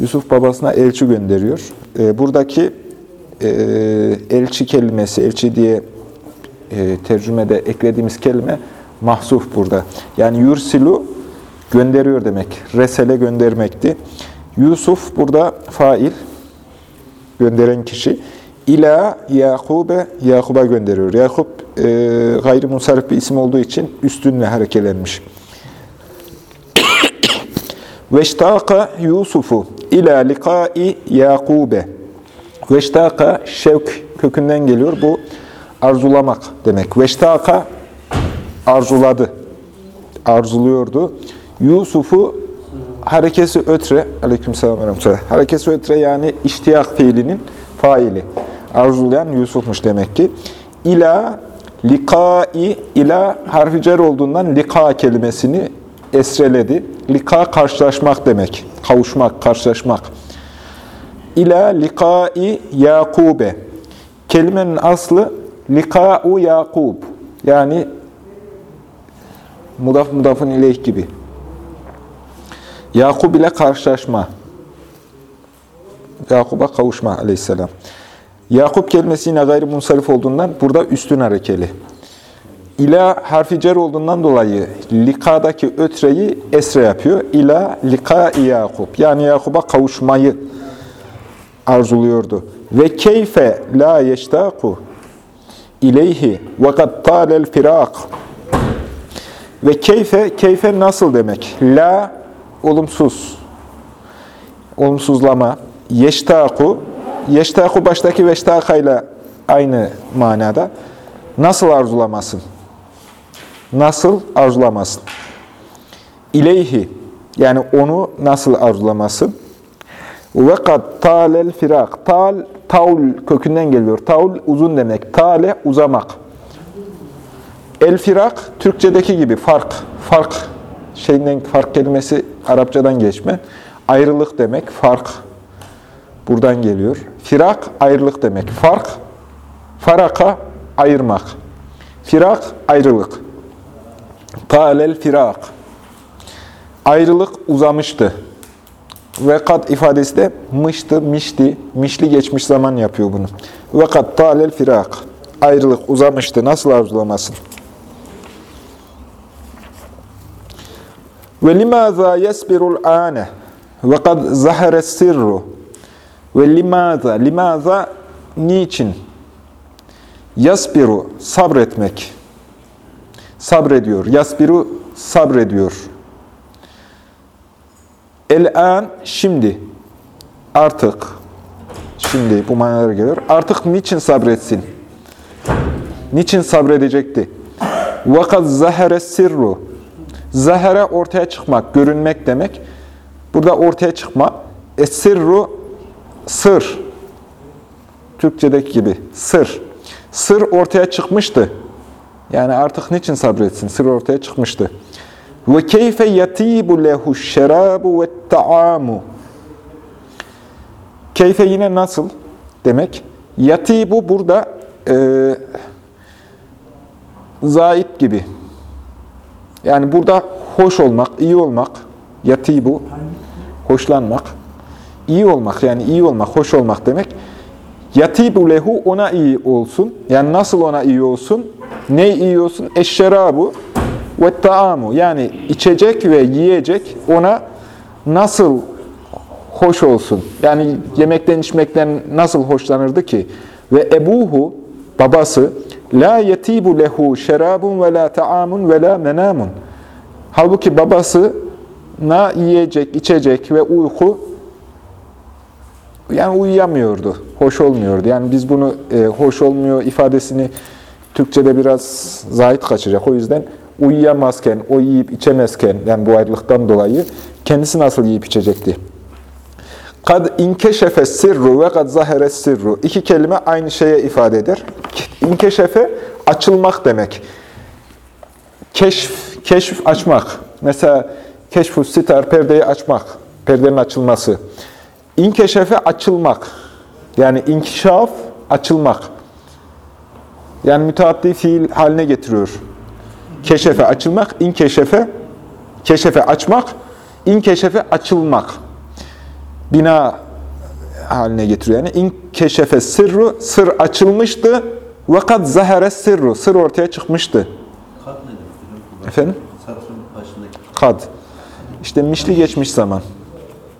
Yusuf babasına elçi gönderiyor. E, buradaki e, elçi kelimesi, elçi diye e, tercümede eklediğimiz kelime mahsuf burada. Yani yursilu gönderiyor demek. Resele göndermekti. Yusuf burada fail, gönderen kişi. İla Yakub'e, Yakub'a gönderiyor. Yakub e, gayrimunsarif bir isim olduğu için üstünle harekelenmiş. Veştaka Yusufu ila likai Yakube. Veştaka şevk kökünden geliyor. Bu arzulamak demek. Veştaka arzuladı. Arzuluyordu. Yusuf'u harekesi ötre, aleykümselam harekesi ötre yani iştiyak fiilinin faili. Arzulayan Yusuf'muş demek ki. İla likai, ila harfi cer olduğundan lika kelimesini esreledi. Lika karşılaşmak demek. Kavuşmak, karşılaşmak. İla likai Yakube. Kelimenin aslı lika'u Yakub. Yani mudaf mudafın ileyh gibi. Yakub ile karşılaşma. Yakub'a kavuşma aleyhisselam. Yakup kelimesi yine gayrimunsarif olduğundan burada üstün harekeli. İla harfi cer olduğundan dolayı likadaki ötreyi esre yapıyor. İla lika Yakup. Yani Yakup'a kavuşmayı arzuluyordu. Ve keyfe la yeştaku ileyhi ve kad talel firak. Ve keyfe, keyfe nasıl demek? La, olumsuz. Olumsuzlama. Yeştaku, yeştaku baştaki veştakayla aynı manada. Nasıl arzulamasın? Nasıl arzulamasın? İleyhi, yani onu nasıl arzulamasın? Ve kad talel firak. Tal, taul kökünden geliyor. Taul uzun demek. Tale uzamak. El firak Türkçedeki gibi fark. Fark şeyinden fark kelimesi Arapçadan geçme. Ayrılık demek. Fark buradan geliyor. Firak ayrılık demek. Fark faraka ayırmak. Firak ayrılık. Talel firak. Ayrılık uzamıştı. Ve ifadesi de mıştı, mişti, mişli geçmiş zaman yapıyor bunu. Ve talel firak. Ayrılık uzamıştı. Nasıl arzulamasın? Ve limaza yesbirul ane ve kad sirru ve limaza, limaza niçin? Yasbiru, sabretmek sabrediyor. Yasbiru sabrediyor. El-an şimdi artık şimdi bu manalara geliyor. Artık niçin sabretsin? Niçin sabredecekti? Vakat zahere sirru. Zahere ortaya çıkmak, görünmek demek. Burada ortaya çıkma. Esirru sır. Türkçedeki gibi sır. Sır ortaya çıkmıştı. Yani artık niçin sabretsin? Sır ortaya çıkmıştı. Ve keyfe yatibu lehu şerabu ve taamu. Keyfe yine nasıl demek? Yatibu burada e, zait gibi. Yani burada hoş olmak, iyi olmak, yatibu, hoşlanmak, iyi olmak yani iyi olmak, hoş olmak demek. Yatibu lehu ona iyi olsun. Yani nasıl ona iyi olsun? Ne iyi olsun? Eşşerabu ve taamu. Yani içecek ve yiyecek ona nasıl hoş olsun? Yani yemekten içmekten nasıl hoşlanırdı ki? Ve ebuhu, babası, la yetibu lehu şerabun ve la taamun ve la menamun. Halbuki babası na yiyecek, içecek ve uyku yani uyuyamıyordu, hoş olmuyordu. Yani biz bunu e, hoş olmuyor ifadesini Türkçe'de biraz zahit kaçacak. O yüzden uyuyamazken, o yiyip içemezken, yani bu ayrılıktan dolayı kendisi nasıl yiyip içecekti? Kad inkeşefe sirru ve kad zahere sirru. İki kelime aynı şeye ifade eder. İnkeşefe açılmak demek. Keşf, keşf açmak. Mesela keşfu sitar, perdeyi açmak. Perdenin açılması. İnkeşefe açılmak. Yani inkişaf, açılmak. Yani müteaddi fiil haline getiriyor. Keşefe açılmak, inkeşefe, keşefe açmak, inkeşefe açılmak. Bina haline getiriyor. Yani inkeşefe sırru, sır açılmıştı. Vakat zahere sırru, sır ortaya çıkmıştı. Kat nedir? hocam? Efendim? Başındaki Kad. İşte mişli geçmiş zaman.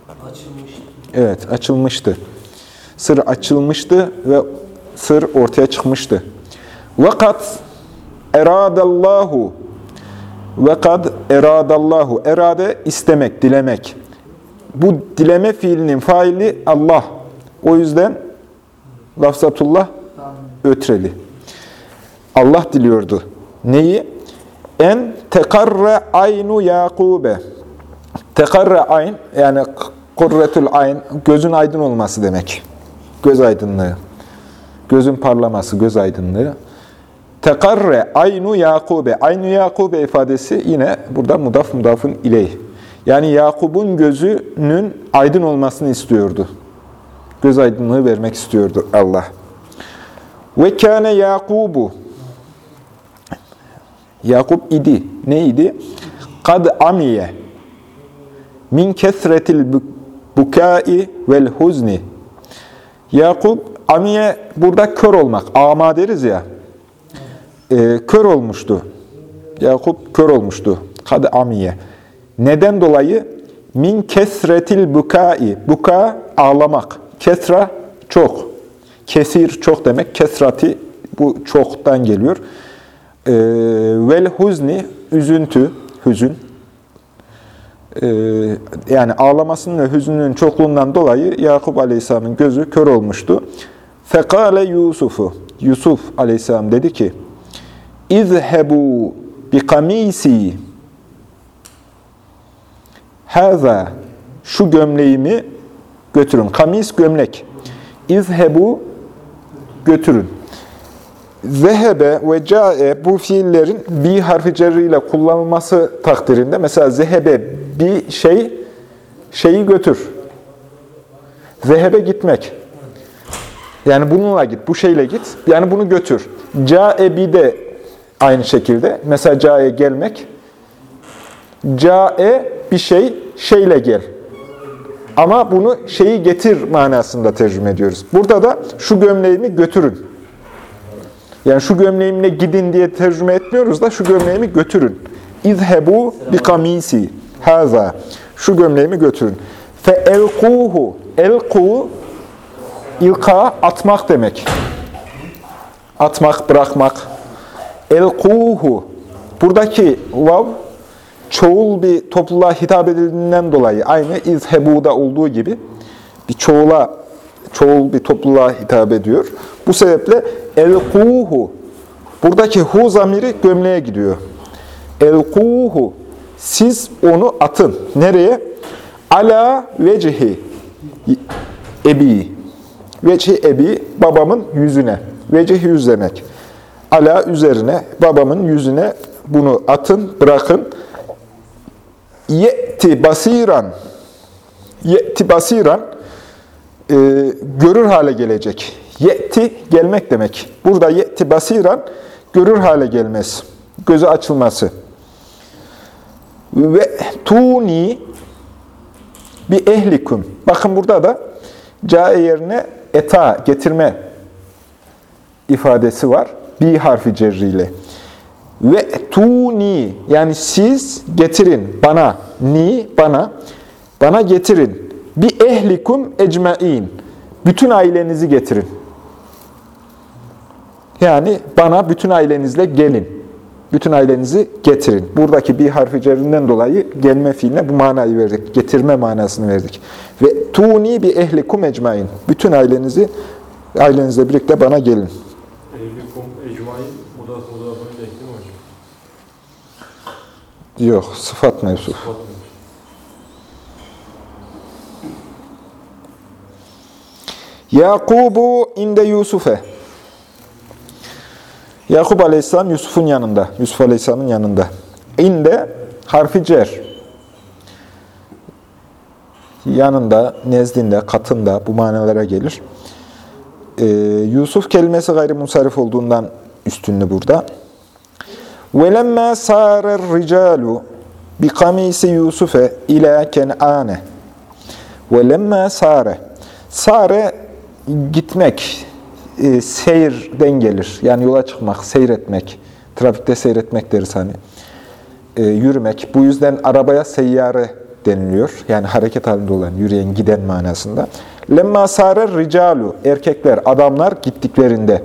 açılmış. Evet, açılmıştı. Sır açılmıştı ve sır ortaya çıkmıştı. Vakat eradallahu ve kad eradallahu. Erade istemek, dilemek. Bu dileme fiilinin faili Allah. O yüzden lafzatullah ötreli. Allah diliyordu. Neyi? En tekarre aynu Yakube. Tekarre ayn yani kurretül ayn gözün aydın olması demek. Göz aydınlığı. Gözün parlaması, göz aydınlığı. Tekarre aynu Yakube. Aynu Yakube ifadesi yine burada mudaf mudafın ileyh. Yani Yakub'un gözünün aydın olmasını istiyordu. Göz aydınlığı vermek istiyordu Allah. Ve kâne Yakubu. Yakup idi. Ne idi? Kad amiye. Min kesretil bukai vel huzni. Yakup, amiye burada kör olmak. Ama deriz ya. Ee, kör olmuştu. Yakup kör olmuştu. Kad amiye. Neden dolayı? Min kesretil bukai. Buka ağlamak. Kesra çok. Kesir çok demek. Kesrati bu çoktan geliyor. Ee, vel huzni üzüntü, hüzün. Ee, yani ağlamasının ve hüznünün çokluğundan dolayı Yakup Aleyhisselam'ın gözü kör olmuştu. Fekale Yusuf'u. Yusuf Aleyhisselam dedi ki: İzhebu bi kamisi Haza şu gömleğimi götürün. Kamis gömlek. İzhebu götürün. Zehebe ve cae bu fiillerin bir harfi cerriyle kullanılması takdirinde mesela zehebe bir şey şeyi götür. Zehebe gitmek. Yani bununla git, bu şeyle git. Yani bunu götür. Cae bir de aynı şekilde. Mesela cae gelmek. Cae bir şey, şeyle gel. Ama bunu şeyi getir manasında tercüme ediyoruz. Burada da şu gömleğimi götürün. Yani şu gömleğimle gidin diye tercüme etmiyoruz da şu gömleğimi götürün. İzhebu bi kamisi. Haza. Şu gömleğimi götürün. Fe elkuhu. Elku ilka atmak demek. Atmak, bırakmak. Elkuhu. Buradaki vav çoğul bir topluluğa hitap edildiğinden dolayı aynı izhebu'da olduğu gibi bir çoğula çoğul bir topluluğa hitap ediyor. Bu sebeple elkuhu buradaki hu zamiri gömleğe gidiyor. Elkuhu siz onu atın. Nereye? Ala vecihi ebi. Vecihi ebi babamın yüzüne. Vecih yüz demek. Ala üzerine babamın yüzüne bunu atın, bırakın. Ye'ti basiran. Ye'ti basiran e, görür hale gelecek. Ye'ti gelmek demek. Burada ye'ti basiran görür hale gelmez. Gözü açılması. Ve tuni bir ehlikum. Bakın burada da cae yerine eta getirme ifadesi var. Bir harfi cerriyle. Ve tuni yani siz getirin bana ni bana bana getirin. Bir ehlikum ecmain. Bütün ailenizi getirin. Yani bana bütün ailenizle gelin. Bütün ailenizi getirin. Buradaki bir harfi cerrinden dolayı gelme fiiline bu manayı verdik. Getirme manasını verdik. Ve tuni bir ehlikum ecmain. Bütün ailenizi ailenizle birlikte bana gelin. Ehlikum ecmain, o da, o da bunu denk değil mi hocam? Yok, sıfat mevsuf. Yakubu inde Yusuf'e. Yakup Aleyhisselam Yusuf'un yanında. Yusuf Aleyhisselam'ın yanında. İnde harfi cer. Yanında, nezdinde, katında bu manalara gelir. Ee, Yusuf kelimesi gayrimusarif olduğundan üstünlü burada. وَلَمَّا سَارَ الرِّجَالُ بِقَمِيسِ يُوسُفَ اِلَى كَنْعَانَ وَلَمَّا سَارَ Sare gitmek, e, seyirden gelir. Yani yola çıkmak, seyretmek. Trafikte seyretmek deriz hani. E, yürümek. Bu yüzden arabaya seyyare deniliyor. Yani hareket halinde olan, yürüyen, giden manasında. Lemma sarer ricalu, erkekler, adamlar gittiklerinde.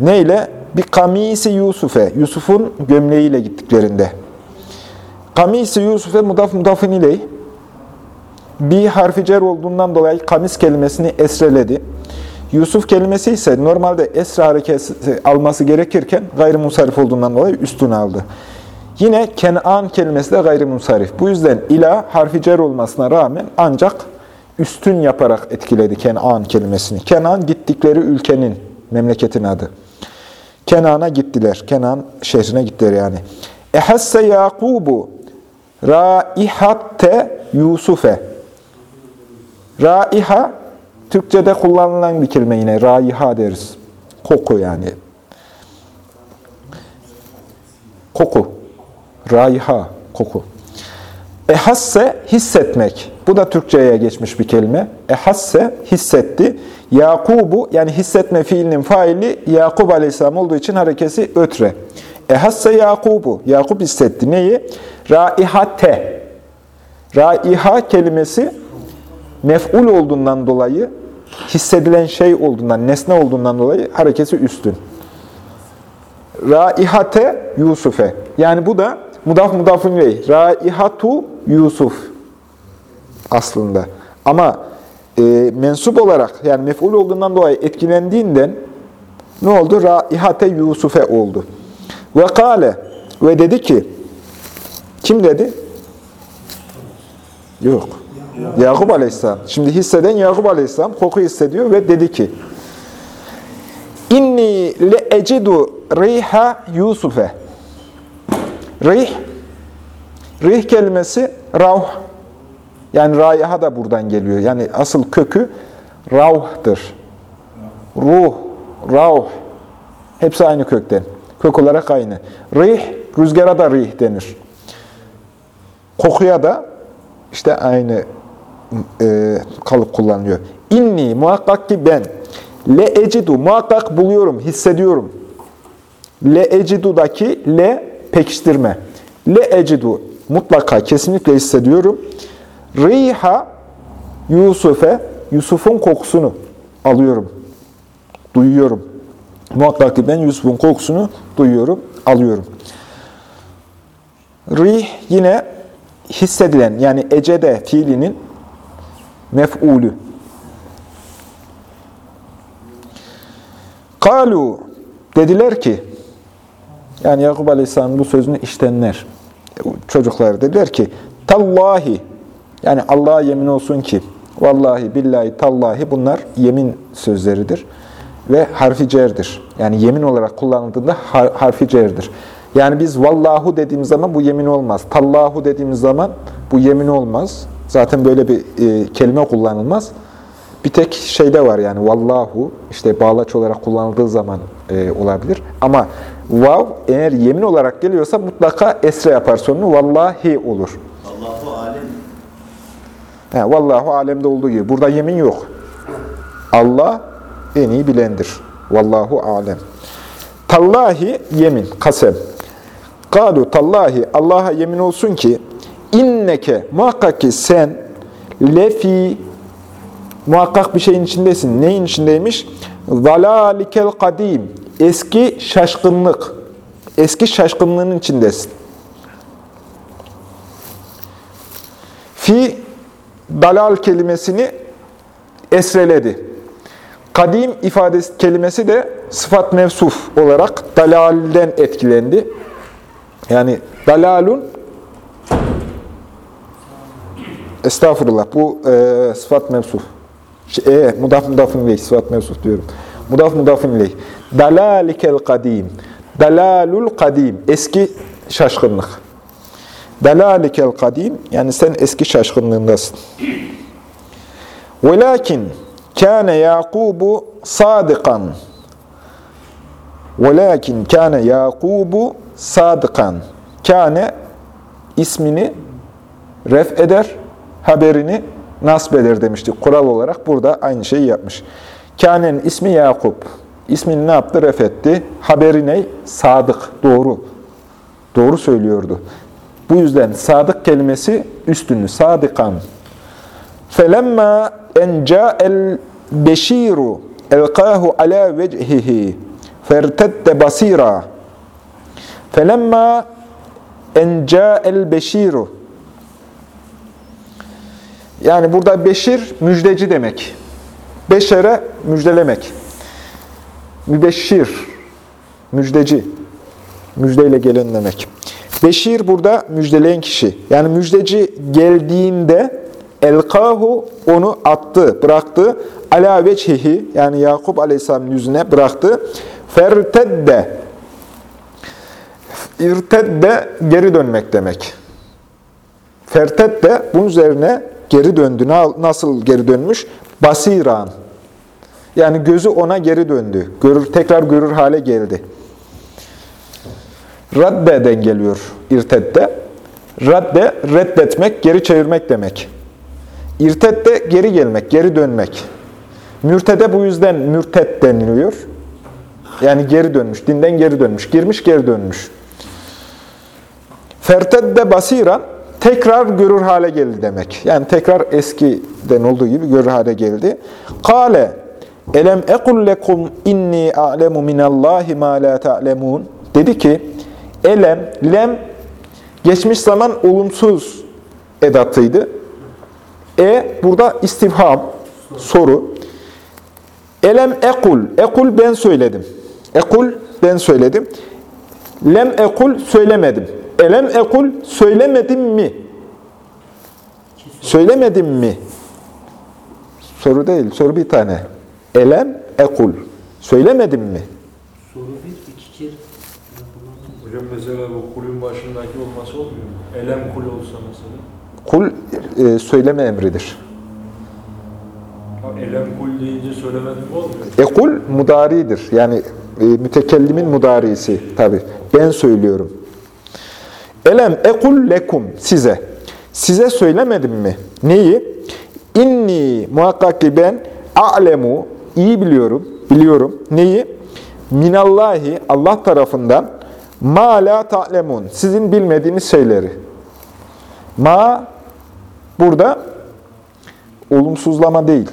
Neyle? Bir kamisi Yusuf'e, Yusuf'un gömleğiyle gittiklerinde. Kamisi Yusuf'e mudaf mudafın iley. Bir harfi cer olduğundan dolayı kamis kelimesini esreledi. Yusuf kelimesi ise normalde esra hareketi alması gerekirken gayrimusarif olduğundan dolayı üstüne aldı. Yine Ken'an kelimesi de gayrimusarif. Bu yüzden ila harfi cer olmasına rağmen ancak üstün yaparak etkiledi Ken'an kelimesini. Kenan gittikleri ülkenin, memleketin adı. Kenan'a gittiler. Kenan şehrine gittiler yani. Ehasse Yakubu raihatte Yusufe. Raiha, Türkçe'de kullanılan bir kelime yine. Raiha deriz. Koku yani. Koku. Raiha, koku. Ehasse, hissetmek. Bu da Türkçe'ye geçmiş bir kelime. Ehasse, hissetti. Yakubu, yani hissetme fiilinin faili Yakub aleyhisselam olduğu için harekesi ötre. Ehasse Yakubu, Yakub hissetti. Neyi? Raihate. Raiha kelimesi mef'ul olduğundan dolayı, hissedilen şey olduğundan, nesne olduğundan dolayı harekesi üstün. Raihate Yusuf'e. Yani bu da mudaf mudafun ileyh. Raihatu Yusuf aslında. Ama e, mensup olarak yani mef'ul olduğundan dolayı etkilendiğinden ne oldu? Raihate Yusuf'e oldu. Ve kale ve dedi ki kim dedi? Yok. Yakup Aleyhisselam. Şimdi hisseden Yakup Aleyhisselam koku hissediyor ve dedi ki İnni le ecidu riha Yusuf'e. Rih, rih kelimesi rauh. Yani raiha da buradan geliyor. Yani asıl kökü rauh'tır. Ruh, rauh. Hepsi aynı kökten. Kök olarak aynı. Rih, rüzgara da rih denir. Kokuya da işte aynı e, kalıp kullanılıyor. İnni muhakkak ki ben le ecidu muhakkak buluyorum, hissediyorum. Le ecidudaki le pekiştirme. Le ecidu mutlaka kesinlikle hissediyorum. Riha Yusuf'e Yusuf'un kokusunu alıyorum. Duyuyorum. Muhakkak ki ben Yusuf'un kokusunu duyuyorum, alıyorum. Rih yine hissedilen yani ecede fiilinin mef'ulü. Kalu dediler ki yani Yakup Aleyhisselam'ın bu sözünü iştenler. Çocuklar dediler ki tallahi yani Allah'a yemin olsun ki vallahi billahi tallahi bunlar yemin sözleridir ve harfi cerdir. Yani yemin olarak kullanıldığında har harfi cerdir. Yani biz vallahu dediğimiz zaman bu yemin olmaz. Tallahu dediğimiz zaman bu yemin olmaz. Zaten böyle bir e, kelime kullanılmaz. Bir tek şeyde var yani vallahu işte bağlaç olarak kullanıldığı zaman e, olabilir. Ama vav eğer yemin olarak geliyorsa mutlaka esre yapar sonunu vallahi olur. Allahu alem. He, vallahu alemde olduğu gibi. Burada yemin yok. Allah en iyi bilendir. Vallahu alem. Tallahi yemin, kasem. Kalu tallahi Allah'a yemin olsun ki inneke muhakkak ki sen lefi muhakkak bir şeyin içindesin. Neyin içindeymiş? Zalalikel kadim. Eski şaşkınlık. Eski şaşkınlığın içindesin. Fi dalal kelimesini esreledi. Kadim ifadesi kelimesi de sıfat mevsuf olarak dalalden etkilendi. Yani dalalun Estağfurullah. Bu e, sıfat mevsuf. Şey, e, mudaf mudafın ileyh. Sıfat mevsuf diyorum. Mudaf mudafın ileyh. Dalalikel kadim. Dalalul kadim. Eski şaşkınlık. Dalalikel kadim. Yani sen eski şaşkınlığındasın. Velakin kâne Yakubu sadıkan. Velakin kâne Yakubu sadıkan. Kâne ismini ref eder, haberini nasb eder demiştik. Kural olarak burada aynı şeyi yapmış. Kâne'nin ismi Yakup. İsmini ne yaptı? Ref etti. Haberi ne? Sadık, doğru. Doğru söylüyordu. Bu yüzden sadık kelimesi üstünlü. Sadıkan. Felemma enca el beşiru elkahu ala vecihi fertette basira. Felemma enca el beşiru. Yani burada beşir müjdeci demek. Beşere müjdelemek. Mübeşşir, müjdeci, müjdeyle gelen demek. Beşir burada müjdeleyen kişi. Yani müjdeci geldiğinde elkahu onu attı, bıraktı. Ala veçhihi yani Yakup Aleyhisselam'ın yüzüne bıraktı. Fertedde İrtedde geri dönmek demek. Fertedde bunun üzerine geri döndü. Nasıl geri dönmüş? Basiran. Yani gözü ona geri döndü. Görür, tekrar görür hale geldi. Radde'den geliyor irtedde. Radde, reddetmek, geri çevirmek demek. İrtedde geri gelmek, geri dönmek. Mürtede bu yüzden mürted deniliyor. Yani geri dönmüş, dinden geri dönmüş, girmiş geri dönmüş. Fertedde basiran, tekrar görür hale geldi demek. Yani tekrar eskiden olduğu gibi görür hale geldi. Kale, elem ekul inni a'lemu minallahi ma la ta'lemun. Dedi ki, elem, lem, geçmiş zaman olumsuz edatıydı. E, burada istifham, soru. Elem ekul, ekul ben söyledim. Ekul ben söyledim. Lem ekul söylemedim. Elem ekul söylemedim mi? Söylemedim mi? Soru değil, soru bir tane. Elem ekul. Söylemedim mi? Soru bir. Hocam mesela bu kulün başındaki olması olmuyor mu? Elem kul olsa mesela. Kul e, söyleme emridir. Ha, elem kul deyince söylemedim olmuyor? Ekul mudaridir. Yani e, mütekellimin mudarisi tabi. Ben söylüyorum. Elem ekul lekum size. Size söylemedim mi? Neyi? İnni muhakkak ki ben a'lemu iyi biliyorum. Biliyorum. Neyi? Minallahi Allah tarafından ma la ta'lemun. Sizin bilmediğiniz şeyleri. Ma burada olumsuzlama değil.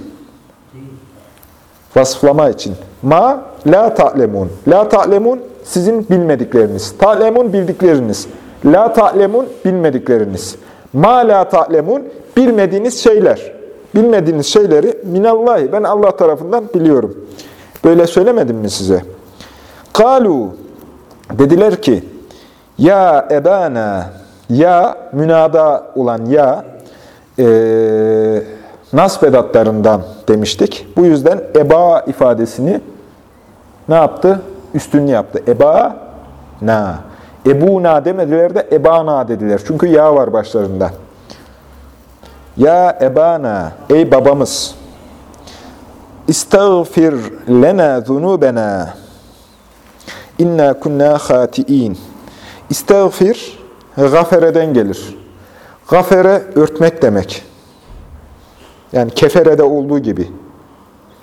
Vasıflama için. Ma la ta'lemun. La ta'lemun sizin bilmedikleriniz. Ta'lemun bildikleriniz. La ta'lemun bilmedikleriniz. Ma la ta'lemun bilmediğiniz şeyler. Bilmediğiniz şeyleri minallahi ben Allah tarafından biliyorum. Böyle söylemedim mi size? Kalu dediler ki ya ebana ya münada olan ya e, nasb demiştik. Bu yüzden eba ifadesini ne yaptı? Üstünlüğü yaptı. Eba na. Ebuna demediler de ebana dediler. Çünkü ya var başlarında. Ya ebana, ey babamız. İstağfir lena zunubena. İnna kunna hati'in. İstağfir, gafereden gelir. Gafere örtmek demek. Yani keferede olduğu gibi.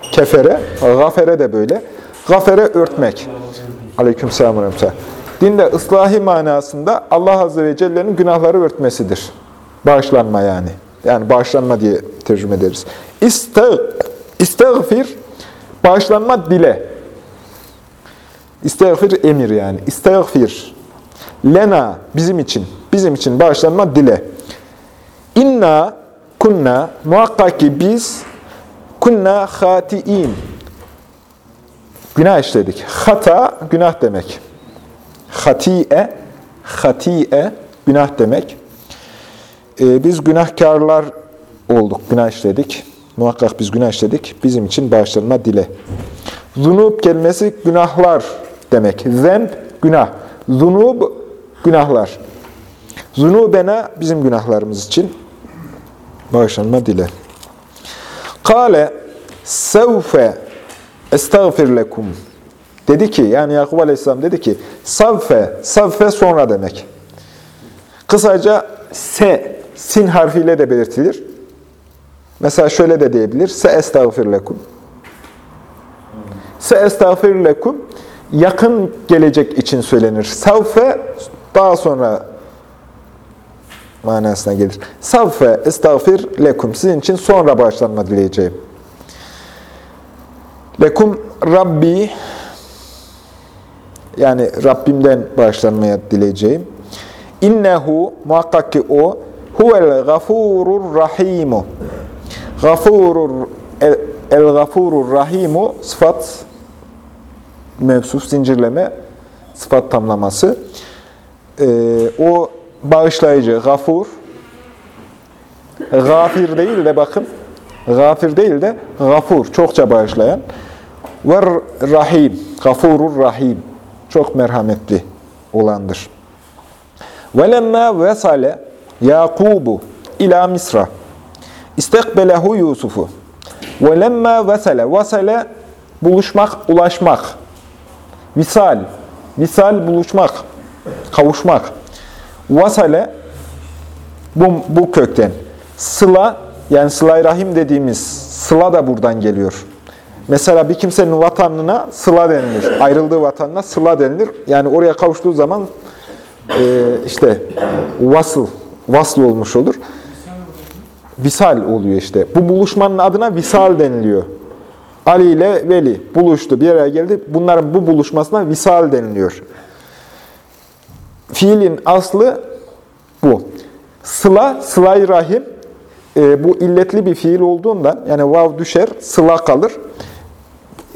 Kefere, gafere de böyle. Gafere örtmek. Aleyküm selam ve Dinde ıslahi manasında Allah Azze ve Celle'nin günahları örtmesidir. Bağışlanma yani. Yani bağışlanma diye tercüme ederiz. İstağ, bağışlanma dile. İstağfir emir yani. İstağfir. Lena, bizim için. Bizim için bağışlanma dile. İnna kunna, muhakkak ki biz kunna hatiin. Günah işledik. Hata, günah demek. Hati'e, Hatiye, günah demek. Ee, biz günahkarlar olduk, günah işledik. Muhakkak biz günah işledik. Bizim için bağışlanma dile. Zunub kelimesi günahlar demek. Zenb, günah. Zunub, günahlar. Zunubena bizim günahlarımız için bağışlanma dile. Kale sevfe estağfir lekum. Dedi ki, yani Yakup Aleyhisselam dedi ki, savfe, savfe sonra demek. Kısaca se, sin harfiyle de belirtilir. Mesela şöyle de diyebilir, se estağfir lekum. Se estağfir lekum, yakın gelecek için söylenir. Savfe, daha sonra manasına gelir. Savfe estağfir lekum, sizin için sonra bağışlanma dileyeceğim. Lekum Rabbi, yani Rabbimden bağışlanmaya dileyeceğim. İnnehu, muhakkak ki o, huvel gafurur rahimu. Gafurur, el, el gafurur rahimu, sıfat, mevsuf zincirleme sıfat tamlaması. E, o bağışlayıcı, gafur, gafir değil de bakın, gafir değil de gafur, çokça bağışlayan. Ve rahim, gafurur rahim, çok merhametli olandır. Velemma vesale Yakubu ila Misra. İstekbelehu Yusuf'u. Velemma vesale, vesale buluşmak, ulaşmak Visal, visal buluşmak, kavuşmak. Vasale bu, bu kökten. Sıla, yani sıla rahim dediğimiz sıla da buradan geliyor. Mesela bir kimsenin vatanına sıla denilir. Ayrıldığı vatanına sıla denilir. Yani oraya kavuştuğu zaman e, işte vasıl, vasıl olmuş olur. Visal oluyor işte. Bu buluşmanın adına visal deniliyor. Ali ile Veli buluştu, bir araya geldi. Bunların bu buluşmasına visal deniliyor. Fiilin aslı bu. Sıla, sıla rahim. E, bu illetli bir fiil olduğundan, yani vav düşer, sıla kalır.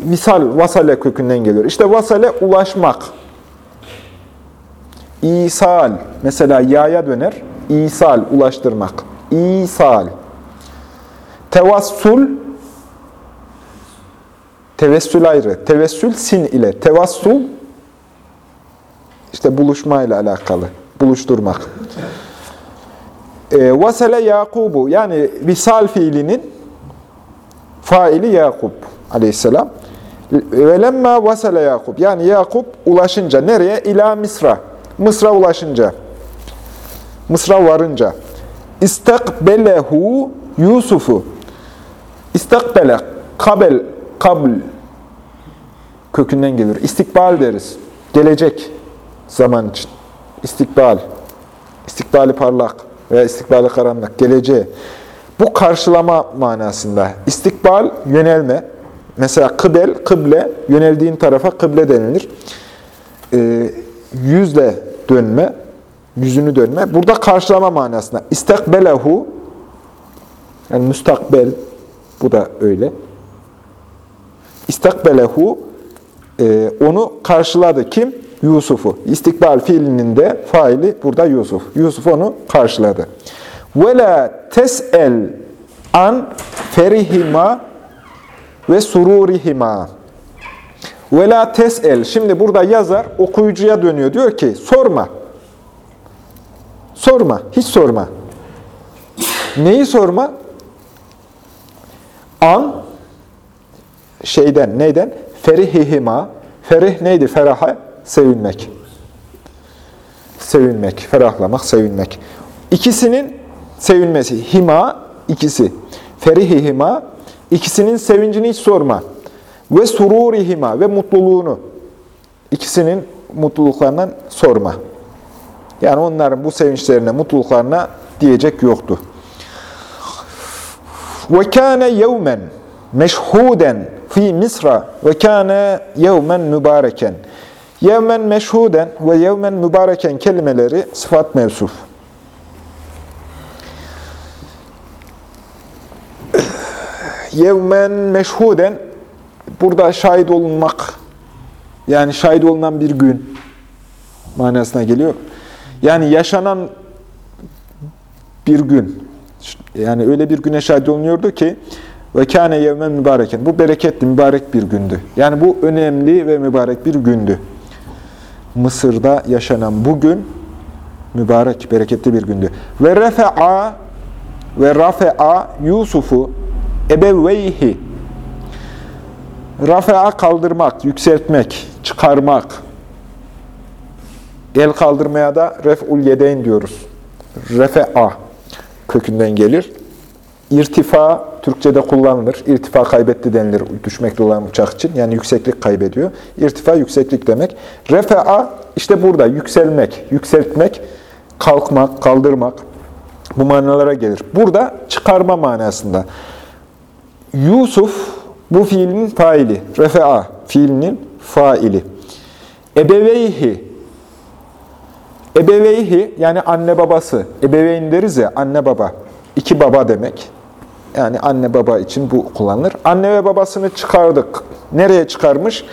Visal, vasale kökünden geliyor. İşte vasale ulaşmak. İsal, mesela yaya döner. İsal, ulaştırmak. İsal. Tevassul, tevessül ayrı. Tevessül sin ile. Tevassul, işte buluşmayla alakalı. Buluşturmak. E, vasale Yakubu, yani visal fiilinin faili Yakup aleyhisselam. Ve lemma vasale Yakup, yani Yakup ulaşınca nereye? İla Misra. Mısır'a ulaşınca, Mısır'a varınca, istakbelehu Yusuf'u, istakbele, kabel, kabl kökünden gelir. İstikbal deriz. Gelecek zaman için. İstikbal, istikbali parlak veya istikbali karanlık, geleceğe. Bu karşılama manasında. İstikbal, yönelme. Mesela kıbel, kıble, yöneldiğin tarafa kıble denilir. Ee, yüzle dönme, yüzünü dönme. Burada karşılama manasında. İstekbelehu, yani müstakbel, bu da öyle. İstakbelehu e, onu karşıladı. Kim? Yusuf'u. İstikbal fiilinin de faili burada Yusuf. Yusuf onu karşıladı. Ve la tes'el an ferihima ve sururihima. Ve la tes'el. Şimdi burada yazar okuyucuya dönüyor. Diyor ki sorma. Sorma. Hiç sorma. Neyi sorma? An şeyden, neyden? Ferihihima. Ferih neydi? Feraha, sevinmek. Sevinmek, ferahlamak, sevinmek. İkisinin sevinmesi. Hima, ikisi. Ferihihima, ikisinin sevincini hiç sorma ve sururihima ve mutluluğunu ikisinin mutluluklarından sorma. Yani onların bu sevinçlerine, mutluluklarına diyecek yoktu. Ve kâne yevmen meşhuden fi Misra ve kâne yevmen mübareken. Yevmen meşhuden ve yevmen mübareken kelimeleri sıfat mevsuf. Yevmen meşhuden burada şahit olunmak, yani şahit olunan bir gün manasına geliyor. Yani yaşanan bir gün. Yani öyle bir güne şahit olunuyordu ki ve kâne yevmen mübareken. Bu bereketli, mübarek bir gündü. Yani bu önemli ve mübarek bir gündü. Mısır'da yaşanan bu gün mübarek, bereketli bir gündü. Ve refe'a ve rafe'a Yusuf'u ebeveyhi rafe'a kaldırmak, yükseltmek, çıkarmak. El kaldırmaya da ref'ul yedeyn diyoruz. Refe'a kökünden gelir. İrtifa Türkçe'de kullanılır. İrtifa kaybetti denilir düşmekte olan uçak için. Yani yükseklik kaybediyor. İrtifa yükseklik demek. Refe'a işte burada yükselmek, yükseltmek, kalkmak, kaldırmak bu manalara gelir. Burada çıkarma manasında. Yusuf bu fiilin faili. Refe'a fiilinin faili. Ebeveyhi Ebeveyhi yani anne babası. Ebeveyn deriz ya anne baba. İki baba demek. Yani anne baba için bu kullanılır. Anne ve babasını çıkardık. Nereye çıkarmış?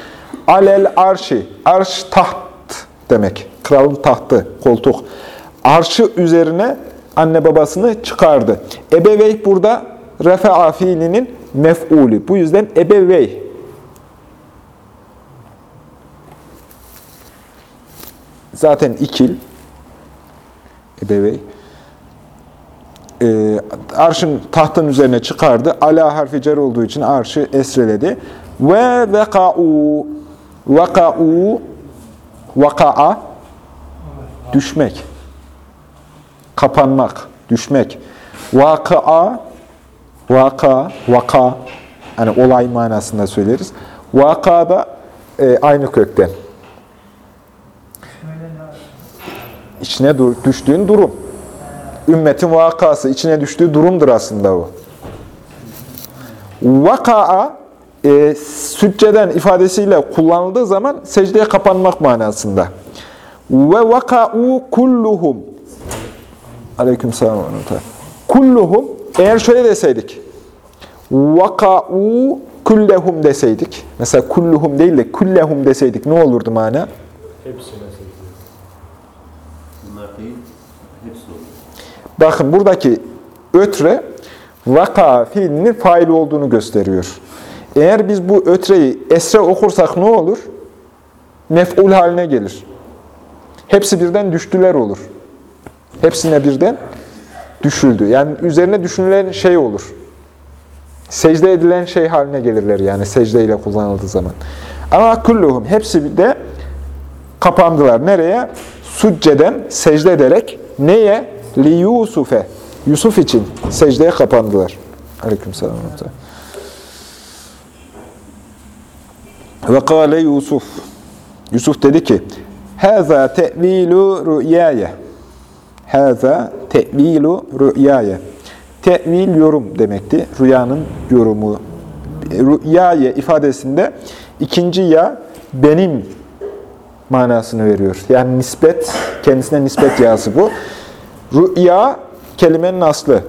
Alel arşi. Arş taht demek. Kralın tahtı, koltuk. Arşı üzerine anne babasını çıkardı. Ebeveyh burada refa'a fiilinin mef'ulü. Bu yüzden ebeveyh. Zaten ikil. Ebevey. Ee, arşın tahtın üzerine çıkardı. Ala harfi cer olduğu için arşı esreledi. Ve veka'u vaka'u vaka'a düşmek. Kapanmak, düşmek. Vaka'a vaka, vaka hani olay manasında söyleriz. Vaka da e, aynı kökten. İçine düştüğün durum. Ümmetin vakası, içine düştüğü durumdur aslında o. Vaka'a e, sücceden ifadesiyle kullanıldığı zaman secdeye kapanmak manasında. Ve vaka'u kulluhum Aleyküm selam. Kulluhum eğer şöyle deseydik vaka'u kullehum deseydik mesela kulluhum değil de kullehum deseydik ne olurdu mana? Hepsine secde. Bunlar değil, hepsi olur. Bakın buradaki ötre vaka fiilinin faili olduğunu gösteriyor. Eğer biz bu ötreyi esre okursak ne olur? Mef'ul haline gelir. Hepsi birden düştüler olur. Hepsine birden düşüldü. Yani üzerine düşünülen şey olur. Secde edilen şey haline gelirler yani secde ile kullanıldığı zaman. Ama kulluhum hepsi de kapandılar. Nereye? Succeden secde ederek neye? Li Yusuf'e. Yusuf için secdeye kapandılar. Aleykümselam. Ve kâle Yusuf. Yusuf dedi ki, Hâzâ te'vilü rü'yâye. Hâzâ te'vilü rü'yâye. Te'vil yorum demekti. Rüyanın yorumu. Rü'yâye ifadesinde ikinci ya benim manasını veriyor. Yani nispet, kendisine nispet yası bu. Rü'ya kelimenin aslı.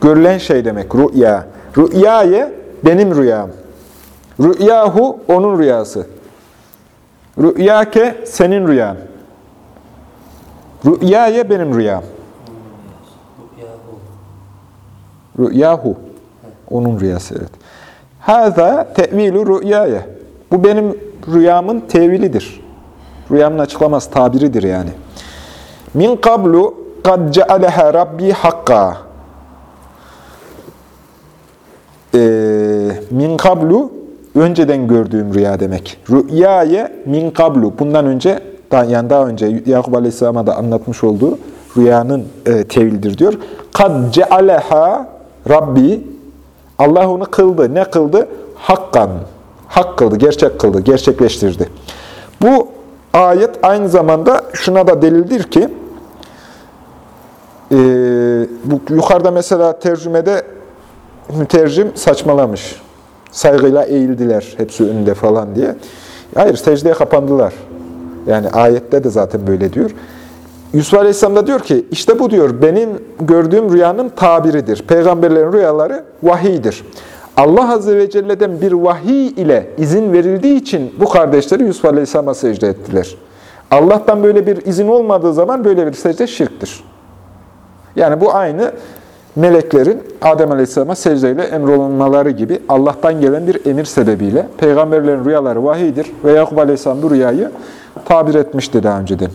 Görülen şey demek rü'ya. Rü'yaye benim rüyam. Rü'yahu onun rüyası. Rü'yake senin rüyan. Rü'yaye benim rüyam. Yahu. Rü'yahu onun rüyası evet. Haza te'vilu rü'yaye. Bu benim rüyamın tevilidir. Rüyamın açıklaması tabiridir yani. Min kablu kad cealeha rabbi hakka. Ee, min kablu önceden gördüğüm rüya demek. Rü'yaye min kablu. Bundan önce daha, yani daha önce Yakup Aleyhisselam'a da anlatmış olduğu rüyanın e, tevilidir diyor. Kad cealeha rabbi Allah onu kıldı. Ne kıldı? Hakkan. Hak kıldı, gerçek kıldı, gerçekleştirdi. Bu ayet aynı zamanda şuna da delildir ki, e, bu yukarıda mesela tercümede mütercim saçmalamış. Saygıyla eğildiler hepsi önünde falan diye. Hayır, secdeye kapandılar. Yani ayette de zaten böyle diyor. Yusuf Aleyhisselam da diyor ki, işte bu diyor benim gördüğüm rüyanın tabiridir. Peygamberlerin rüyaları vahiydir. Allah Azze ve Celle'den bir vahiy ile izin verildiği için bu kardeşleri Yusuf Aleyhisselam'a secde ettiler. Allah'tan böyle bir izin olmadığı zaman böyle bir secde şirktir. Yani bu aynı meleklerin Adem Aleyhisselam'a secdeyle emrolunmaları gibi Allah'tan gelen bir emir sebebiyle peygamberlerin rüyaları vahiydir ve Yakup Aleyhisselam bu rüyayı tabir etmişti daha önceden.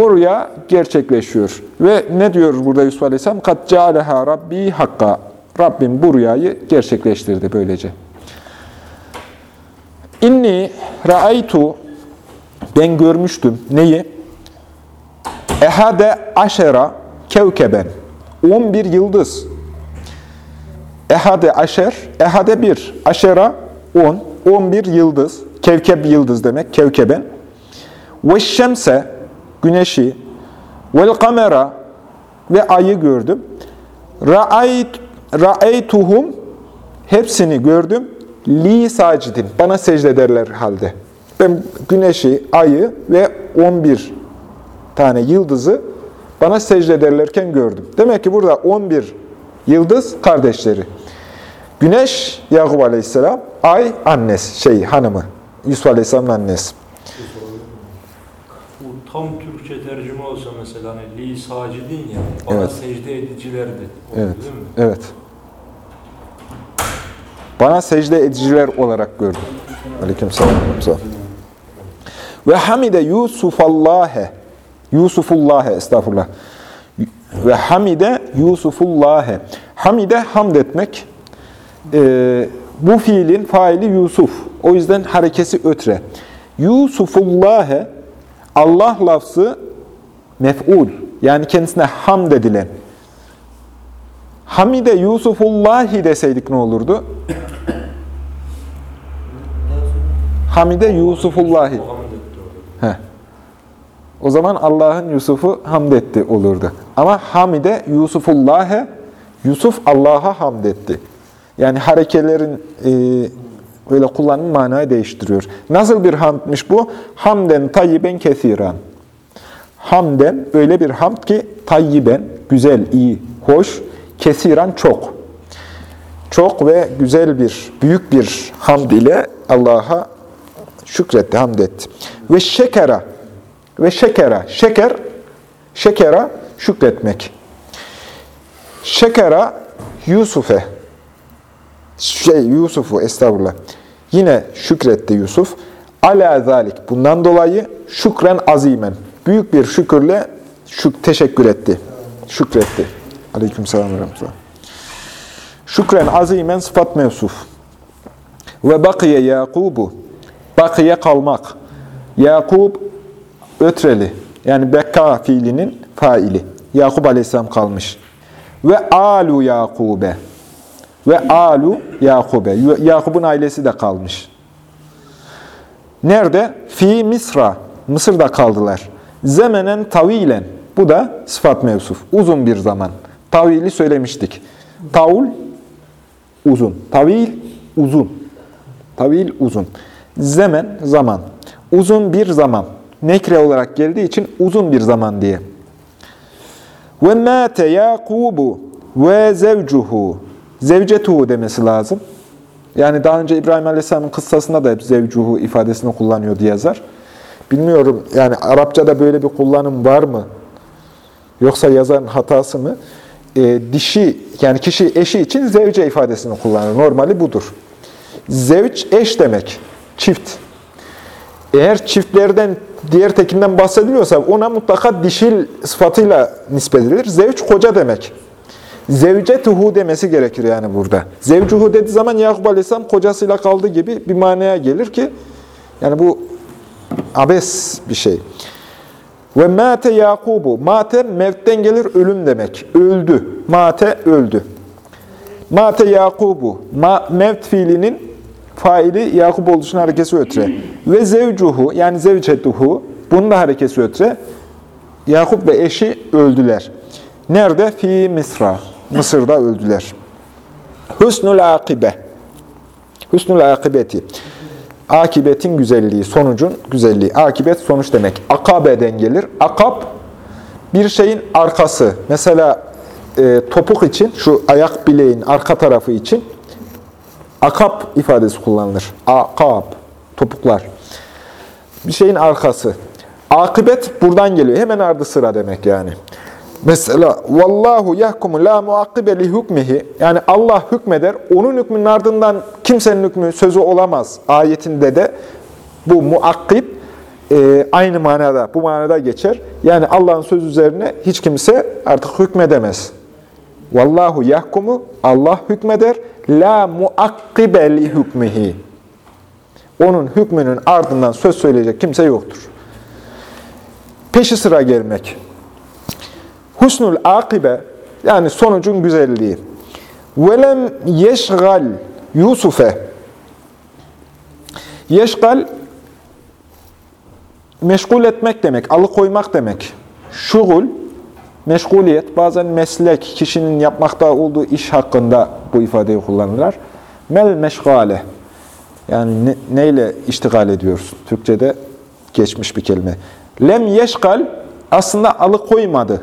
O rüya gerçekleşiyor. Ve ne diyor burada Yusuf Aleyhisselam? Kat cealeha Rabbi hakka. Rabbim bu rüyayı gerçekleştirdi böylece. İnni ra'aytu ben görmüştüm. Neyi? Ehade aşera kevkeben. 11 yıldız. Ehade aşer, ehade bir. Aşera 10, 11 yıldız. Kevkeb yıldız demek, kevkeben. Ve şemse, güneşi. Vel kamera ve ayı gördüm. Ra'ayt, ra'aytuhum hepsini gördüm. Li sacidin. Bana secde ederler halde. Ben güneşi, ayı ve 11 tane yıldızı bana secde ederlerken gördüm. Demek ki burada 11 yıldız kardeşleri. Güneş Yakup Aleyhisselam, ay annesi, şey hanımı. Yusuf Aleyhisselam'ın annesi. Bu tam Türkçe tercüme olsa mesela hani li sacidin ya, bana Evet. secde edicilerdi. Oldu Evet. Değil mi? Evet. Bana secde ediciler olarak gördüm. Aleykümselam. Selam. Ve hamide Yusufallâhe. Yusufullâhe estağfurullah. Ve hamide Yusufullâhe. Hamide hamd etmek. Ee, bu fiilin faili Yusuf. O yüzden harekesi ötre. Yusufullâhe Allah lafzı mef'ul. Yani kendisine hamd edilen. Hamide Yusufullahi deseydik ne olurdu? Hamide Yusufullahi. O hamd etti orada. Heh. O zaman Allah'ın Yusuf'u hamd etti olurdu. Ama Hamide Yusufullah'e, Yusuf Allah'a hamd etti. Yani harekelerin e, böyle kullanım manayı değiştiriyor. Nasıl bir hamdmış bu? Hamden tayyiben kesiran. Hamden öyle bir hamd ki tayyiben, güzel, iyi, hoş, kesiran çok. Çok ve güzel bir, büyük bir hamd ile Allah'a şükretti, hamd etti. Ve şekera, ve şekera, şeker, şekera şükretmek. Şekera Yusuf'e, şey Yusuf'u estağfurullah. Yine şükretti Yusuf. Ala zalik. Bundan dolayı şükren azimen. Büyük bir şükürle şük teşekkür etti. Şükretti. Aleykümselam ve rahmetullah. Şükren azimen sıfat mevsuf. Ve bakiye Yakubu. Bakiye kalmak. Yakub ötreli. Yani bekka fiilinin faili. Yakup aleyhisselam kalmış. Ve alu Yakube. Ve alu Yakube. Yakup'un ailesi de kalmış. Nerede? Fi Misra. Mısır'da kaldılar. Zemenen tavilen. Bu da sıfat mevsuf. Uzun bir zaman. Tavili söylemiştik. Taul, uzun. Tavil, uzun. Tavil, uzun. Zemen, zaman. Uzun bir zaman. Nekre olarak geldiği için uzun bir zaman diye. Ve mâte Yakubu ve zevcuhu. Zevcetuhu demesi lazım. Yani daha önce İbrahim Aleyhisselam'ın kıssasında da hep zevcuhu ifadesini kullanıyordu yazar. Bilmiyorum yani Arapçada böyle bir kullanım var mı? Yoksa yazarın hatası mı? E, dişi yani kişi eşi için zevce ifadesini kullanır. Normali budur. Zevç eş demek. Çift. Eğer çiftlerden diğer tekinden bahsediliyorsa ona mutlaka dişil sıfatıyla nispet edilir. Zevç koca demek. Zevcetuhu demesi gerekir yani burada. Zevcuhu dediği zaman Yakup Aleyhisselam kocasıyla kaldığı gibi bir manaya gelir ki yani bu abes bir şey. Ve mate Yakubu. Mate mevtten gelir ölüm demek. Öldü. Mate öldü. Mate Yakubu. Ma, mevt fiilinin faili Yakup olduğu harekesi ötre. Ve zevcuhu yani zevcetuhu bunun da harekesi ötre. Yakup ve eşi öldüler. Nerede? Fi Misra. Mısır'da öldüler. Hüsnül akibe. Hüsnül akibeti. Akibetin güzelliği, sonucun güzelliği. Akibet sonuç demek. Akabe'den gelir. Akab bir şeyin arkası. Mesela e, topuk için, şu ayak bileğin arka tarafı için akap ifadesi kullanılır. Akab, topuklar. Bir şeyin arkası. Akıbet buradan geliyor. Hemen ardı sıra demek yani. Mesela vallahu yahkumu la muakkibe li hukmihi. Yani Allah hükmeder. Onun hükmünün ardından kimsenin hükmü sözü olamaz. Ayetinde de bu muakkib e, aynı manada, bu manada geçer. Yani Allah'ın sözü üzerine hiç kimse artık hükmedemez. Vallahu yahkumu Allah hükmeder. La muakkibe li hükmihi. Onun hükmünün ardından söz söyleyecek kimse yoktur. Peşi sıra gelmek. Husnul akibe yani sonucun güzelliği. Velem yeşgal Yusuf'e Yeşgal meşgul etmek demek, alıkoymak demek. Şugul, meşguliyet, bazen meslek, kişinin yapmakta olduğu iş hakkında bu ifadeyi kullanırlar. Mel meşgale, yani ne, neyle iştigal ediyorsun? Türkçe'de geçmiş bir kelime. Lem yeşgal, aslında alıkoymadı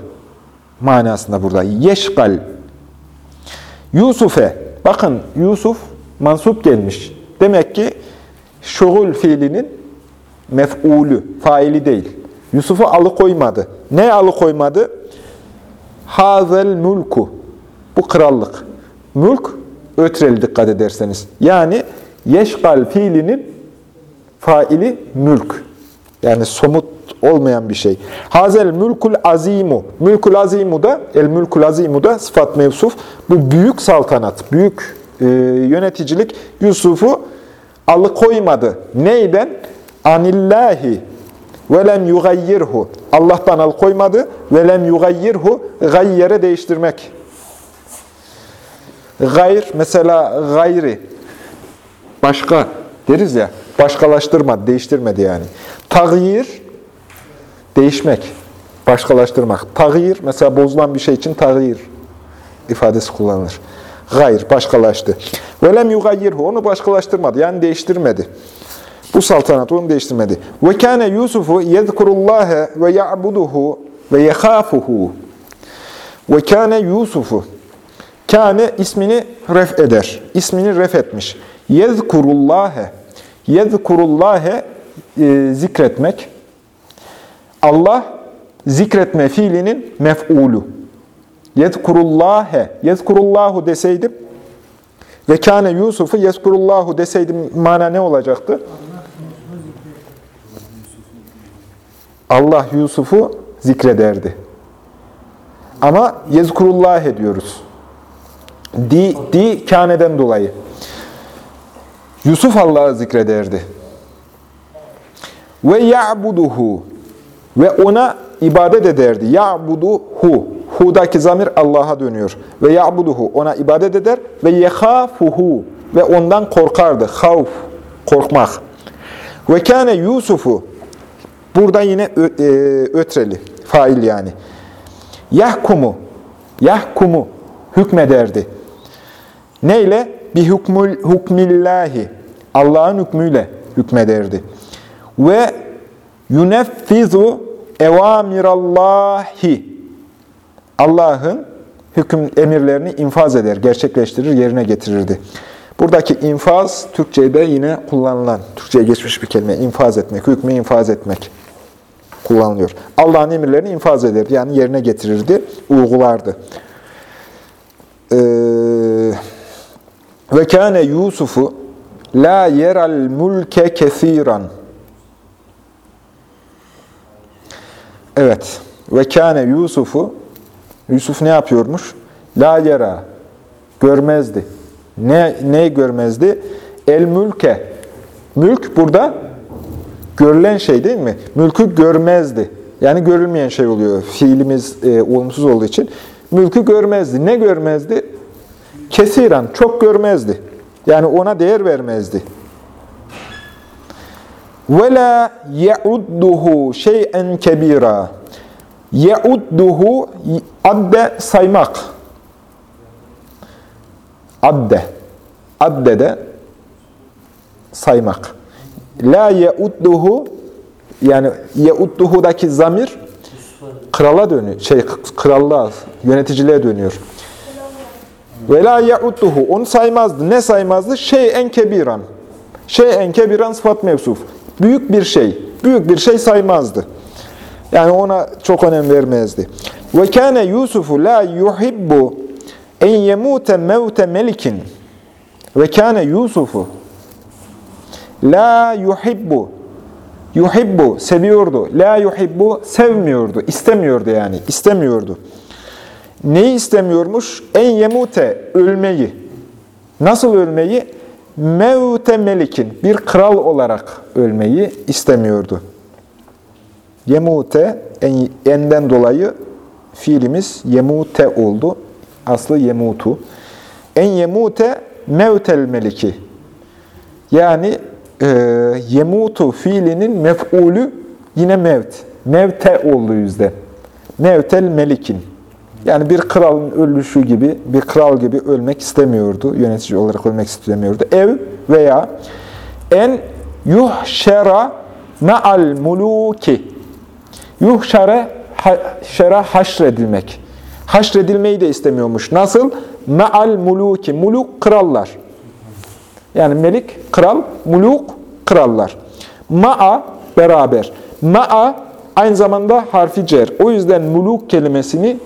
manasında burada. Yeşgal. Yusuf'e, bakın Yusuf mansup gelmiş. Demek ki şugul fiilinin mef'ulü, faili değil. Yusuf'u alıkoymadı. Ne alıkoymadı? Hazel mulku. Bu krallık. Mülk, ötreli dikkat ederseniz. Yani yeşgal fiilinin faili mülk. Yani somut olmayan bir şey. Hazel mülkul azimu. Mülkul azimu da, el mülkul azimu da sıfat mevsuf. Bu büyük saltanat, büyük e, yöneticilik Yusuf'u alıkoymadı. Neyden? Anillahi ve lem yugayyirhu. Allah'tan alıkoymadı ve lem yugayyirhu gayyere değiştirmek. Gayr mesela gayri başka deriz ya başkalaştırmadı, değiştirmedi yani. Tagyir değişmek, başkalaştırmak. Tagyir mesela bozulan bir şey için tagyir ifadesi kullanılır. Gayr, başkalaştı. Velem yugayyirhu, onu başkalaştırmadı, yani değiştirmedi. Bu saltanat onu değiştirmedi. Ve kâne Yusufu yezkurullâhe ve ya'buduhu ve yekâfuhu. Ve kâne Yusufu. Kâne ismini ref eder. İsmini ref etmiş. Yezkurullâhe. Yezkurullâhe e, zikretmek. Allah zikretme fiilinin mef'ulu. Yezkurullâhe. Yezkurullahu deseydim ve kâne Yusuf'u yezkurullahu deseydim mana ne olacaktı? Allah Yusuf'u zikrederdi. Ama yezkurullah ediyoruz. Di, di kâneden dolayı. Yusuf Allah'ı zikrederdi. Ve ya'buduhu ve ona ibadet ederdi. Ya'buduhu. Hu'daki zamir Allah'a dönüyor. Ve ya'buduhu. Ona ibadet eder. Ve yekhafuhu. Ve ondan korkardı. Havf. Korkmak. Ve kâne Yusuf'u. Burada yine ö- e, ötreli. Fail yani. Yahkumu. Yahkumu. Hükmederdi. Neyle? Bi hukmul, hukmillahi. Allah'ın hükmüyle hükmederdi. Ve yuneffizu evamirallahi. Allah'ın hüküm emirlerini infaz eder, gerçekleştirir, yerine getirirdi. Buradaki infaz Türkçe'de yine kullanılan, Türkçe'ye geçmiş bir kelime, infaz etmek, hükmü infaz etmek kullanılıyor. Allah'ın emirlerini infaz ederdi, yani yerine getirirdi, uygulardı. Ee, ve kâne Yusuf'u la yeral mulke kesiran. Evet. Ve kâne Yusuf'u Yusuf ne yapıyormuş? La yera. Görmezdi. Ne, ne görmezdi? El mülke. Mülk burada görülen şey değil mi? Mülkü görmezdi. Yani görülmeyen şey oluyor. Fiilimiz e, olumsuz olduğu için. Mülkü görmezdi. Ne görmezdi? Kesiran. Çok görmezdi. Yani ona değer vermezdi. وَلَا يَعُدُّهُ şeyen kebira. Yeudduhu adde saymak. Adde. Adde de saymak. La yeudduhu yani yeudduhu'daki zamir krala dönüyor. Şey krallığa, yöneticiliğe dönüyor. Ve la yeudduhu onu saymazdı. Ne saymazdı? Şey en kebiran. Şey en kebiran sıfat mevsuf. Büyük bir şey. Büyük bir şey saymazdı. Yani ona çok önem vermezdi. Ve kâne Yusufu la yuhibbu en yemute mevte melikin. Ve kâne Yusufu la yuhibbu yuhibbu seviyordu. La yuhibbu sevmiyordu. istemiyordu yani. istemiyordu. Neyi istemiyormuş? En yemute ölmeyi. Nasıl ölmeyi? Mevte melikin bir kral olarak ölmeyi istemiyordu. Yemute en, enden dolayı fiilimiz yemute oldu. Aslı yemutu. En yemute mevtel meliki. Yani e, yemutu fiilinin mef'ulü yine mevt. Mevte olduğu yüzde. Mevtel melikin. Yani bir kralın ölüşü gibi, bir kral gibi ölmek istemiyordu. Yönetici olarak ölmek istemiyordu. Ev veya en yuhşera ma'al muluki. Yuhşere şera haşredilmek. Haşredilmeyi de istemiyormuş. Nasıl? Ma'al muluki. Muluk krallar. Yani melik kral, muluk krallar. Ma'a beraber. Ma'a aynı zamanda harfi cer. O yüzden muluk kelimesini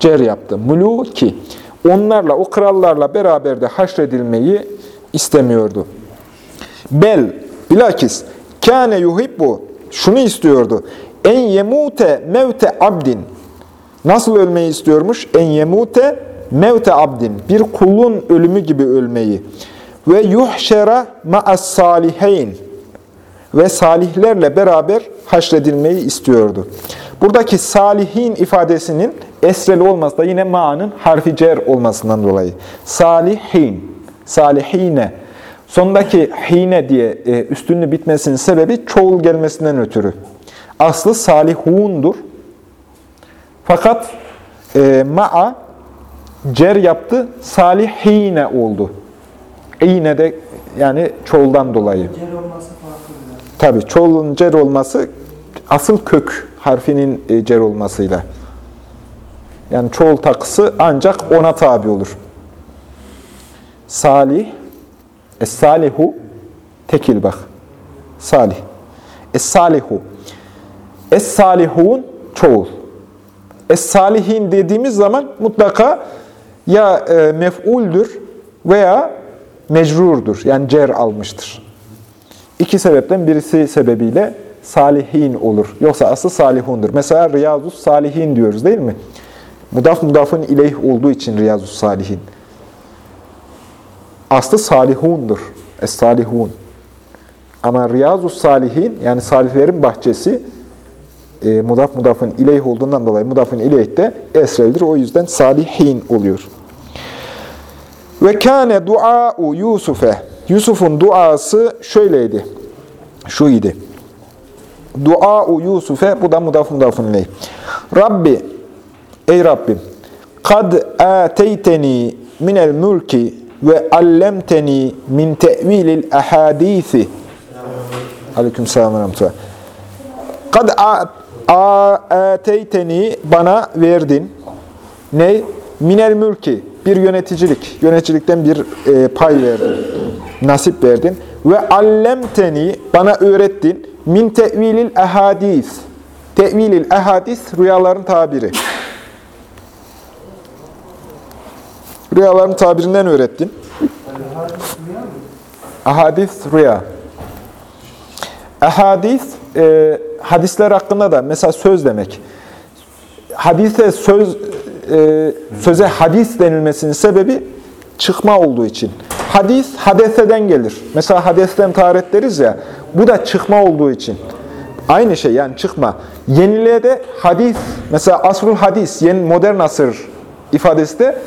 cer yaptı. Muluki. Onlarla, o krallarla beraber de haşredilmeyi istemiyordu. Bel, bilakis, kâne yuhibbu, şunu istiyordu. En yemute mevte abdin. Nasıl ölmeyi istiyormuş? En yemute mevte abdin. Bir kulun ölümü gibi ölmeyi. Ve yuhşera ma'as saliheyn. Ve salihlerle beraber haşredilmeyi istiyordu. Buradaki salihin ifadesinin esreli olması da yine ma'nın harfi cer olmasından dolayı. Salihin, salihine. Sondaki hine diye e, üstünlü bitmesinin sebebi çoğul gelmesinden ötürü. Aslı salihundur. Fakat e, ma'a cer yaptı, salihine oldu. İğne de yani çoğuldan dolayı. Cer olması farklı biraz. Tabi çoğulun cer olması asıl kök harfinin e, cer olmasıyla. Yani çoğul takısı ancak ona tabi olur. Salih, es-salihu, tekil bak. Salih. Es-salihu. Es-salihun, çoğul. Es-salihin dediğimiz zaman mutlaka ya e, mef'uldür veya mecrurdur. Yani cer almıştır. İki sebepten birisi sebebiyle salihin olur. Yoksa aslı salihundur. Mesela Riyazus Salihin diyoruz değil mi? Mudaf mudafın ileyh olduğu için Riyazus Salihin. Aslı salihundur. Es-salihun. Ama Riyazus Salihin yani salihlerin bahçesi e, mudaf mudafın ileyh olduğundan dolayı mudafın ileyh de esrelidir. O yüzden salihin oluyor. Ve kâne dua'u Yusuf'e. Yusuf'un duası şöyleydi. Şu idi. Dua'u Yusuf'e, bu da mudaf mudafın ileyh. Rabbi, ey Rabbim, kad ateyteni minel mülki ve allemteni min te'vilil ahadisi. Aleyküm selam ve rahmetullah. Kad ateyteni bana verdin. Ne? Minel mülki. Bir yöneticilik. Yöneticilikten bir e, pay verdin. Nasip verdin. Ve allemteni bana öğrettin. Min te'vilil ehadis. Te'vilil ehadis rüyaların tabiri. Rüyaların tabirinden öğrettin. Ahadis rüya. Ahadis e, hadisler hakkında da mesela söz demek. Hadise söz e, söze hadis denilmesinin sebebi çıkma olduğu için. Hadis hadeseden gelir. Mesela hadesten taharet deriz ya. Bu da çıkma olduğu için. Aynı şey yani çıkma. Yeniliğe de hadis, mesela asrul hadis, yeni modern asır ifadesi de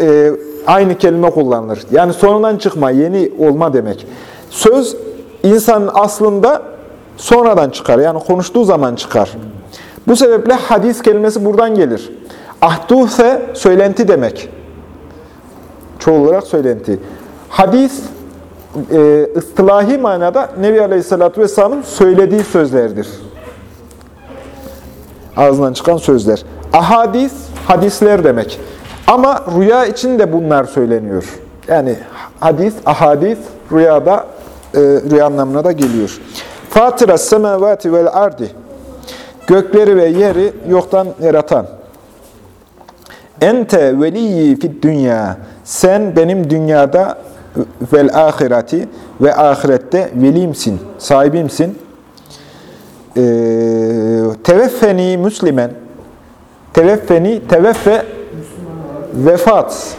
e, aynı kelime kullanılır. Yani sonradan çıkma, yeni olma demek. Söz insanın aslında sonradan çıkar. Yani konuştuğu zaman çıkar. Bu sebeple hadis kelimesi buradan gelir. Ahduse söylenti demek. Çoğul olarak söylenti. Hadis e, ıstılahi manada Nebi Aleyhisselatü Vesselam'ın söylediği sözlerdir. Ağzından çıkan sözler. Ahadis, hadisler demek. Ama rüya için de bunlar söyleniyor. Yani hadis, ahadis rüyada, e, rüya anlamına da geliyor. Fatıra semavati vel ardi. gökleri ve yeri yoktan yaratan. Ente veliyyi fid dünya. Sen benim dünyada vel ahireti ve ahirette velimsin, sahibimsin. Ee, teveffeni müslimen. Teveffeni, teveffe vefat.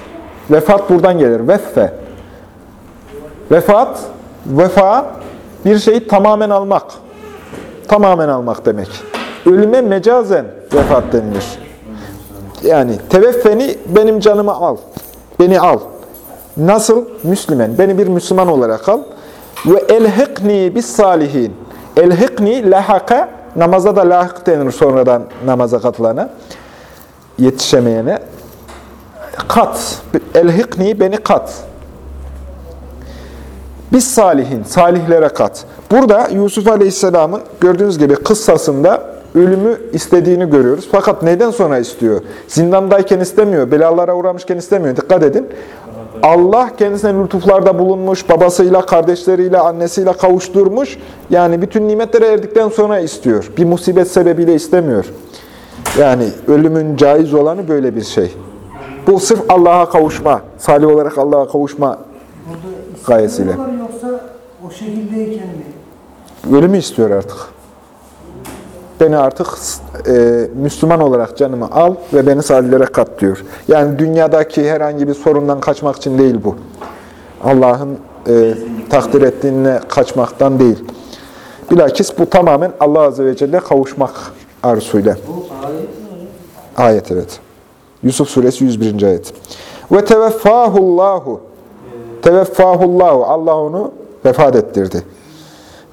Vefat buradan gelir. Veffe. Vefat, vefa bir şeyi tamamen almak. Tamamen almak demek. Ölüme mecazen vefat denilir. Yani teveffeni benim canımı al. Beni al. Nasıl? Müslümen. Beni bir Müslüman olarak al. Ve elhikni bis salihin. Elhikni lahaka namaza da lahık denir sonradan namaza katılana. Yetişemeyene. Kat. Elhikni beni kat. Biz salihin, salihlere kat. Burada Yusuf Aleyhisselam'ın gördüğünüz gibi kıssasında ölümü istediğini görüyoruz. Fakat neden sonra istiyor? Zindandayken istemiyor, belalara uğramışken istemiyor. Dikkat edin. Allah kendisine lütuflarda bulunmuş, babasıyla, kardeşleriyle, annesiyle kavuşturmuş. Yani bütün nimetlere erdikten sonra istiyor. Bir musibet sebebiyle istemiyor. Yani ölümün caiz olanı böyle bir şey. Bu sırf Allah'a kavuşma, salih olarak Allah'a kavuşma Gayesiyle. yoksa o şekildeyken mi? Ölümü istiyor artık. Beni artık e, Müslüman olarak canımı al ve beni salihlere kat diyor. Yani dünyadaki herhangi bir sorundan kaçmak için değil bu. Allah'ın e, takdir ettiğine kaçmaktan değil. Bilakis bu tamamen Allah Azze ve Celle kavuşmak arzusuyla. Bu ayet mi? Ayet evet. Yusuf suresi 101. ayet. Ve teveffahullahu. Teveffahullahu. Allah onu vefat ettirdi.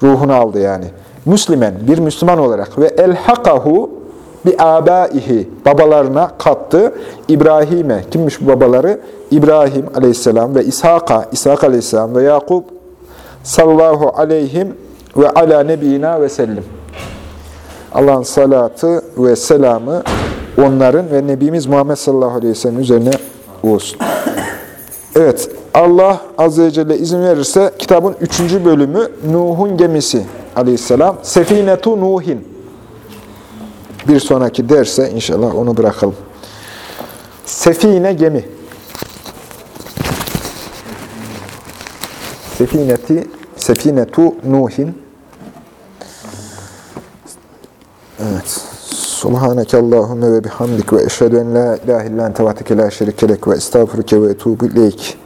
Ruhunu aldı yani. Müslümen, bir Müslüman olarak ve elhakahu bi abaihi babalarına kattı. İbrahim'e kimmiş bu babaları? İbrahim aleyhisselam ve İshak'a, İshak aleyhisselam ve Yakup sallallahu aleyhim ve ala nebiyina ve sellim. Allah'ın salatı ve selamı onların ve Nebimiz Muhammed sallallahu aleyhi ve sellem üzerine olsun. Evet, Allah Azze ve Celle izin verirse kitabın üçüncü bölümü Nuh'un gemisi aleyhisselam. Sefinetu Nuhin. Bir sonraki derse inşallah onu bırakalım. Sefine gemi. Sefineti, Sefinetu Nuhin. Evet. Subhaneke Allahümme ve bihamdik ve eşhedü en la ilahe illan tevatike la şerikelek ve estağfurüke ve etubu ileyk.